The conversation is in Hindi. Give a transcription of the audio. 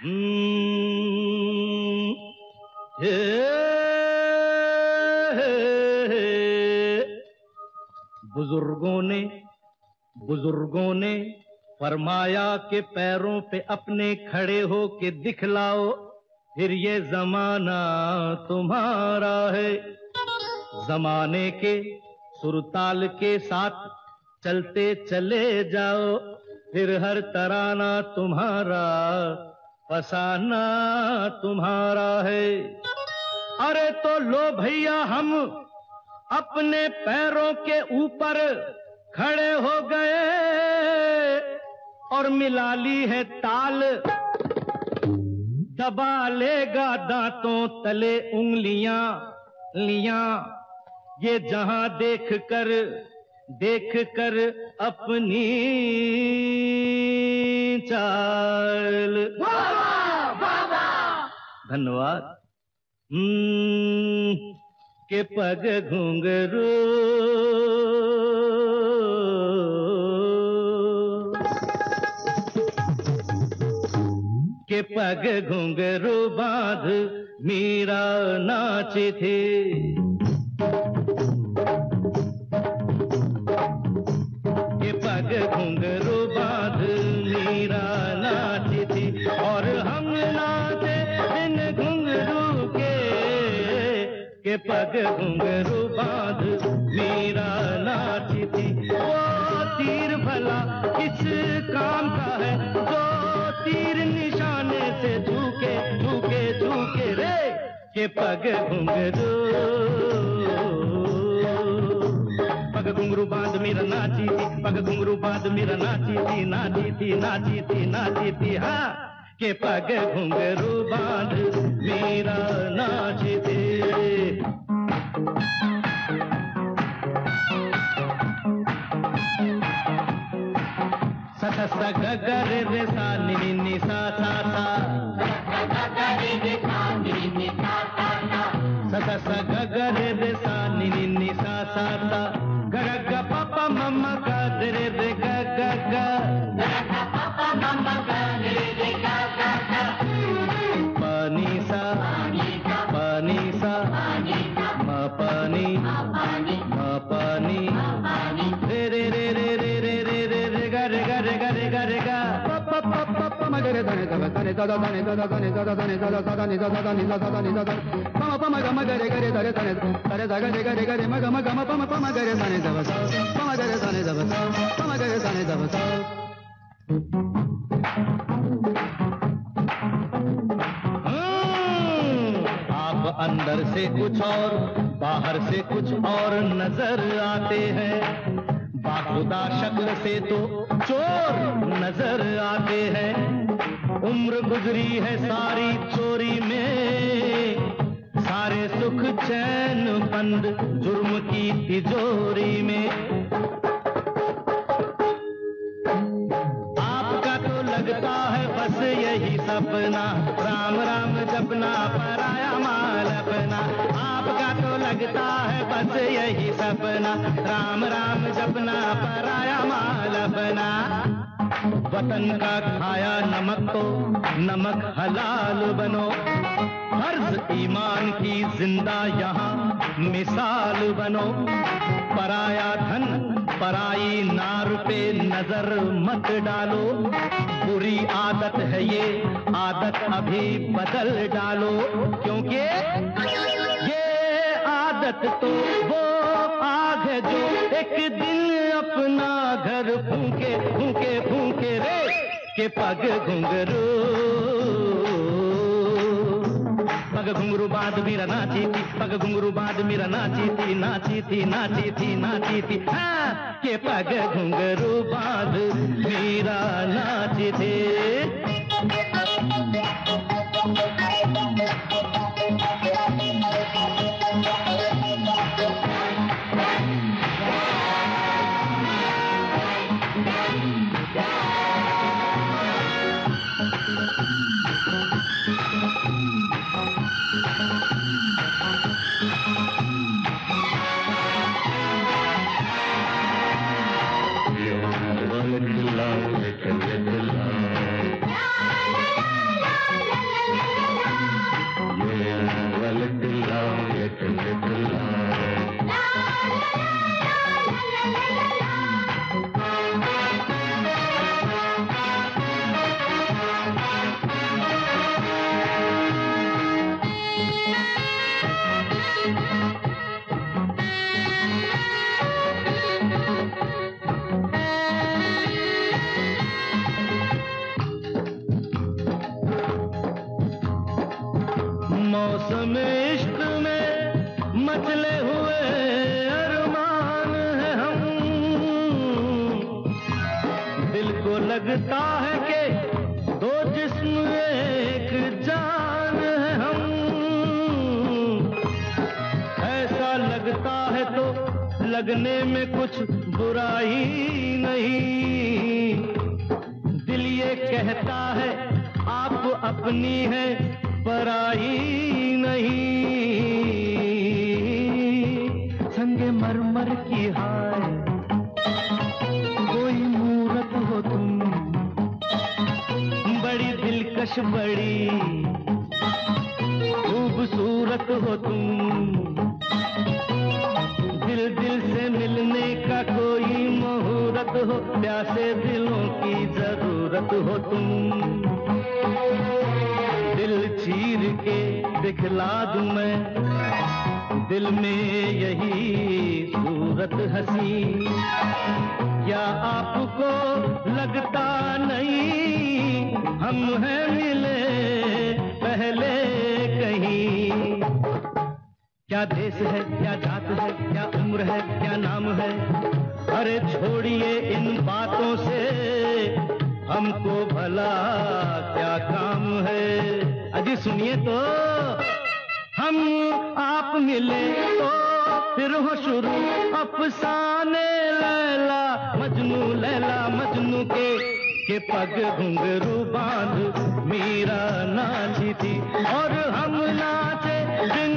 हम्म, बुज़ुर्गों ने बुज़ुर्गों ने फरमाया के पैरों पे अपने खड़े हो के दिखलाओ फिर ये जमाना तुम्हारा है। जमाने के सुरताल के साथ चलते चले जाओ फिर हर तराना तुम्हारा फसाना तुम्हारा है। अरे तो लो भैया हम, अपने पैरों के ऊपर खड़े हो गए और मिला ली है ताल। दबा लेगा दांतों तले उंगलियाँ, लिया। ये जहाँ देख कर देख कर अपनी चाल धन्यवाद। हम्म, के पग घुंघरू। के पग घुंघरू बाँध मीरा नाची थी के पग घुंघरू बाँध, मीरा नाची थी वो तीर भला किस काम का है। जो तीर निशाने से झुके झुके झुके रे के पग घुंघरू पग घुंघरू बाँध, मेरा नाची थी पग घुंघरू बाँध, मेरा नाची थी नाची थी नाची थी नाची थी हाँ के पग घुंघरू बाँध, मेरा नाची थी స గగరే రే సా నిని సా సా సా గరి గరి గరి గరిగా మగరి దని దగ దని దద దని దద దని దద దని దద దద ని దద దని దద దని దద పమ పమ గమ గరి గరి దరి దని దరి దగ ని గరి గరి మగ మగ మ పమ పమ గరి దని దవ పమ గరి దని దవ పమ గరి దని దవ आप अंदर से कुछ और बाहर से कुछ और नज़र आते हैं बाखुदा शक्ल से तो चोर नज़र आते हैं। उम्र गुजरी है सारी चोरी में। सारे सुख चैन बंद जुर्म की तिजोरी में। आपका तो लगता है बस यही सपना। राम राम जपना, पराया माल अपना। आपका तो लगता है बस यही सपना। राम राम जपना पराया माल अपना। वतन का खाया नमक तो नमक हलाल बनो। फ़र्ज़ ईमान की ज़िंदा यहाँ मिसाल बनो। पराया धन, पराई नार पे नज़र मत डालो। बुरी आदत है ये, आदत अभी बदल डालो। क्योंकि ये आदत तो वो आग है जो एक दिन अपना घर फूके फूके फूके रे के पग घुंघरू। पग घुंगरू बाद मेरा नाची थी, पग घुंगरू बाद मेरा नाची थी नाची थी नाची थी नाची थी। हाँ के पग घुंघरू बाद मेरा नाची थी। लगता है कि दो जिस्म एक जान है हम। ऐसा लगता है तो लगने में कुछ बुराई नहीं। दिल ये कहता है, आप अपनी है, पराई नहीं। संगे मरमर की हाय दिलकश बड़ी खूबसूरत हो तुम। दिल दिल से मिलने का कोई मुहूर्त हो, प्यासे दिलों की ज़रूरत हो तुम। दिल चीर के दिखला दूँ मैं दिल में यही सूरत हसी। क्या आपको लगता नहीं हम हैं मिले पहले कहीं। क्या देश है, क्या जात है, क्या उम्र है, क्या नाम है? अरे छोड़िए इन बातों से, हमको भला क्या काम है? अजी सुनिए तो। हम आप मिले तो फिर हो शुरू। अफसाने लैला, मजनू लैला, मजनू के के पग घुंगरू बाँध। मीरा नाची थी और हम नाचे बिन